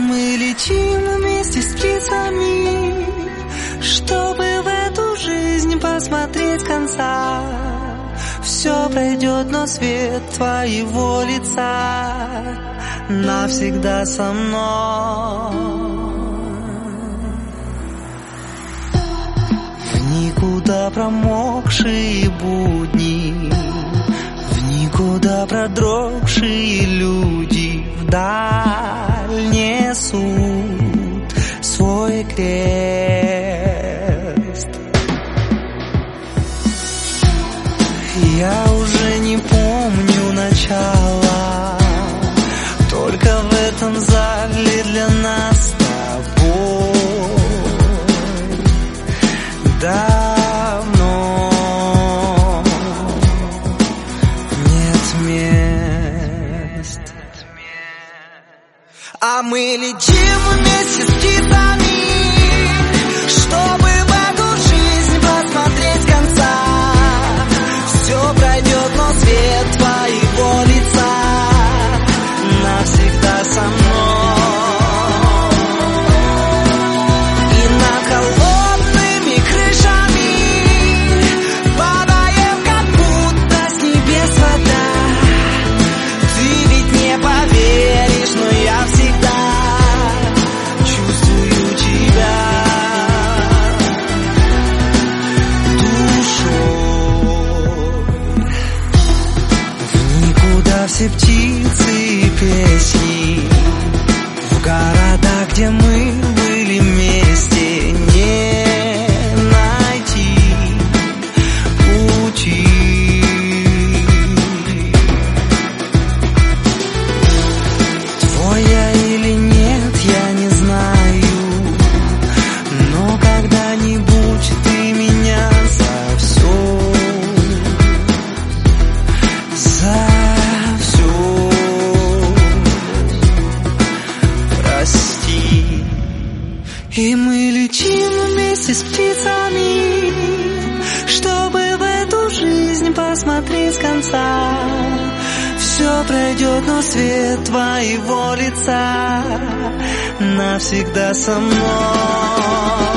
мы летим вместе с птицами, чтобы в эту жизнь посмотреть конца. Все пройдет, но свет твоего лица навсегда со мной. В никуда промокшие будни, в никуда продрогшие люди вдаль несут свой крест. Я уже не помню начала, А мы летим вместе с птицами, все птицы и песни, в города, где мы И мы летим вместе с птицами, чтобы в эту жизнь посмотреть с конца. Все пройдет, но свет твоего лица навсегда со мной.